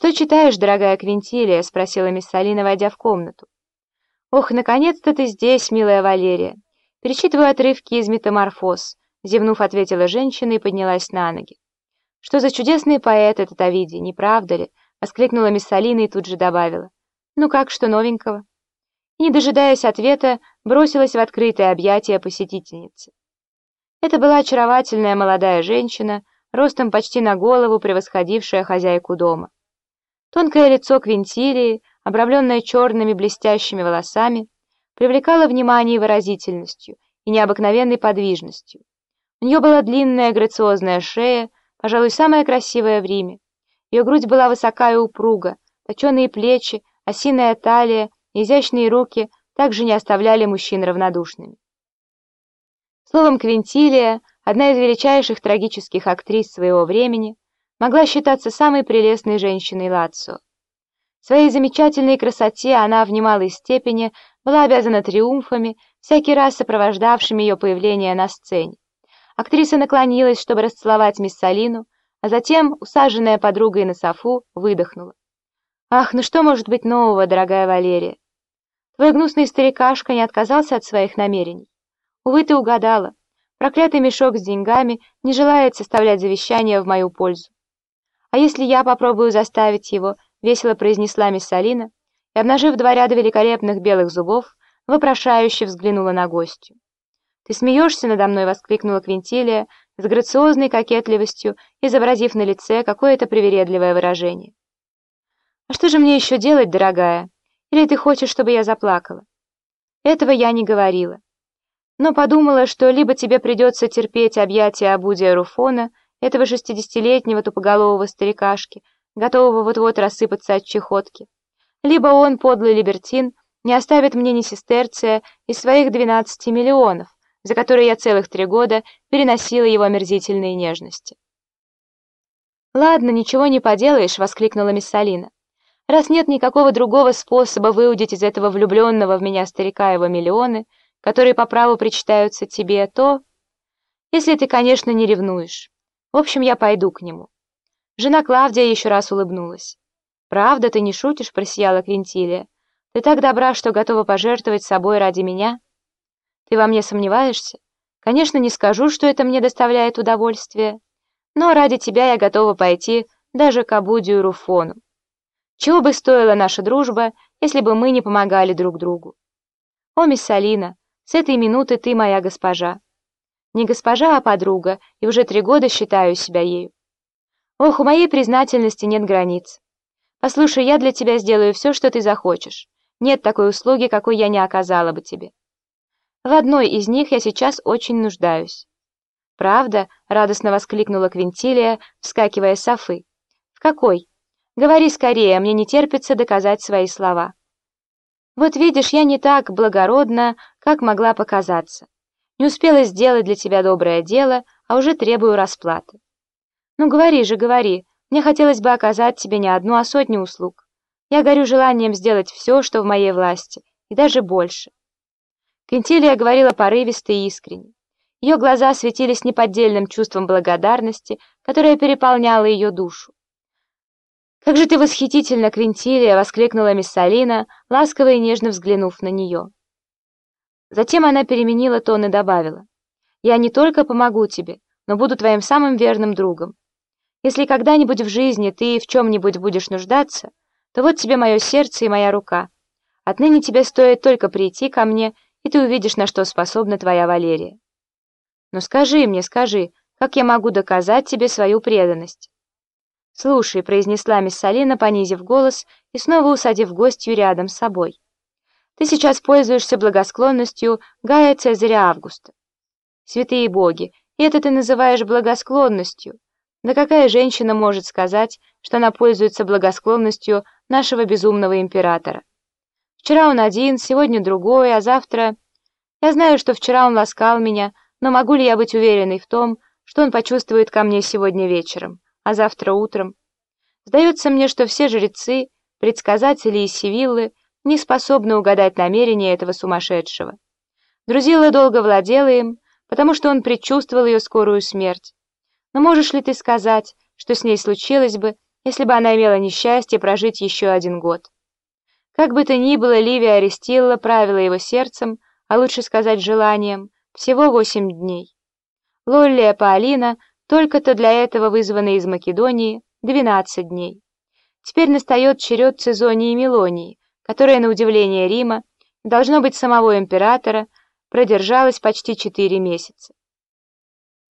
«Что читаешь, дорогая Квинтилия?» — спросила мисс Салина, войдя в комнату. «Ох, наконец-то ты здесь, милая Валерия! Перечитываю отрывки из «Метаморфоз», — зевнув, ответила женщина и поднялась на ноги. «Что за чудесный поэт этот Овидий, не правда ли?» — воскликнула мисс Салина и тут же добавила. «Ну как, что новенького?» И, не дожидаясь ответа, бросилась в открытое объятие посетительницы. Это была очаровательная молодая женщина, ростом почти на голову превосходившая хозяйку дома. Тонкое лицо Квинтилии, обрамленное черными блестящими волосами, привлекало внимание выразительностью и необыкновенной подвижностью. У нее была длинная грациозная шея, пожалуй, самая красивая в Риме. Ее грудь была высокая и упруга, точеные плечи, осиная талия, изящные руки также не оставляли мужчин равнодушными. Словом, Квинтилия, одна из величайших трагических актрис своего времени, могла считаться самой прелестной женщиной Лацио. Своей замечательной красоте она в немалой степени была обязана триумфами, всякий раз сопровождавшими ее появление на сцене. Актриса наклонилась, чтобы расцеловать мисс Салину, а затем, усаженная подругой на софу, выдохнула. «Ах, ну что может быть нового, дорогая Валерия? Твой гнусный старикашка не отказался от своих намерений. Увы, ты угадала. Проклятый мешок с деньгами не желает составлять завещание в мою пользу. «А если я попробую заставить его?» — весело произнесла мисс Алина и, обнажив два ряда великолепных белых зубов, вопрошающе взглянула на гостью. «Ты смеешься надо мной?» — воскликнула Квинтилия с грациозной кокетливостью, изобразив на лице какое-то привередливое выражение. «А что же мне еще делать, дорогая? Или ты хочешь, чтобы я заплакала?» Этого я не говорила. Но подумала, что либо тебе придется терпеть объятия Абудия Руфона, этого шестидесятилетнего тупоголового старикашки, готового вот-вот рассыпаться от чехотки. Либо он, подлый либертин, не оставит мне ни сестерция из своих двенадцати миллионов, за которые я целых три года переносила его омерзительные нежности. «Ладно, ничего не поделаешь», — воскликнула мисс Алина. «Раз нет никакого другого способа выудить из этого влюбленного в меня старика его миллионы, которые по праву причитаются тебе, то... Если ты, конечно, не ревнуешь. В общем, я пойду к нему». Жена Клавдия еще раз улыбнулась. «Правда, ты не шутишь?» — просияла Квинтилия. «Ты так добра, что готова пожертвовать собой ради меня?» «Ты во мне сомневаешься? Конечно, не скажу, что это мне доставляет удовольствие, но ради тебя я готова пойти даже к Абудию Руфону. Чего бы стоила наша дружба, если бы мы не помогали друг другу? О, мисс Алина, с этой минуты ты моя госпожа. Не госпожа, а подруга, и уже три года считаю себя ею. Ох, у моей признательности нет границ. Послушай, я для тебя сделаю все, что ты захочешь. Нет такой услуги, какой я не оказала бы тебе. В одной из них я сейчас очень нуждаюсь. «Правда?» — радостно воскликнула Квинтилия, вскакивая с софы. «В какой? Говори скорее, мне не терпится доказать свои слова». «Вот видишь, я не так благородна, как могла показаться. Не успела сделать для тебя доброе дело, а уже требую расплаты. Ну говори же, говори, мне хотелось бы оказать тебе не одну, а сотню услуг. Я горю желанием сделать все, что в моей власти, и даже больше. Кентилия говорила порывисто и искренне. Ее глаза светились неподдельным чувством благодарности, которое переполняло ее душу. «Как же ты восхитительна, Квинтилия!» — воскликнула мисс Салина, ласково и нежно взглянув на нее. Затем она переменила тон и добавила. «Я не только помогу тебе, но буду твоим самым верным другом. Если когда-нибудь в жизни ты в чем-нибудь будешь нуждаться, то вот тебе мое сердце и моя рука. Отныне тебе стоит только прийти ко мне, и ты увидишь, на что способна твоя Валерия. Но скажи мне, скажи, как я могу доказать тебе свою преданность?» «Слушай», — произнесла мисс Салина, понизив голос и снова усадив гостью рядом с собой. Ты сейчас пользуешься благосклонностью Гая Цезаря Августа. Святые боги, это ты называешь благосклонностью. Да какая женщина может сказать, что она пользуется благосклонностью нашего безумного императора? Вчера он один, сегодня другой, а завтра... Я знаю, что вчера он ласкал меня, но могу ли я быть уверенной в том, что он почувствует ко мне сегодня вечером, а завтра утром? Сдается мне, что все жрецы, предсказатели и сивиллы не способна угадать намерения этого сумасшедшего. Друзила долго владела им, потому что он предчувствовал ее скорую смерть. Но можешь ли ты сказать, что с ней случилось бы, если бы она имела несчастье прожить еще один год. Как бы то ни было, Ливия Арестилла правила его сердцем, а лучше сказать желанием, всего восемь дней. Лоллия Паолина, только-то для этого вызванная из Македонии, двенадцать дней. Теперь настает черед Цезонии и Мелонии, которая, на удивление Рима, должно быть самого императора, продержалась почти четыре месяца.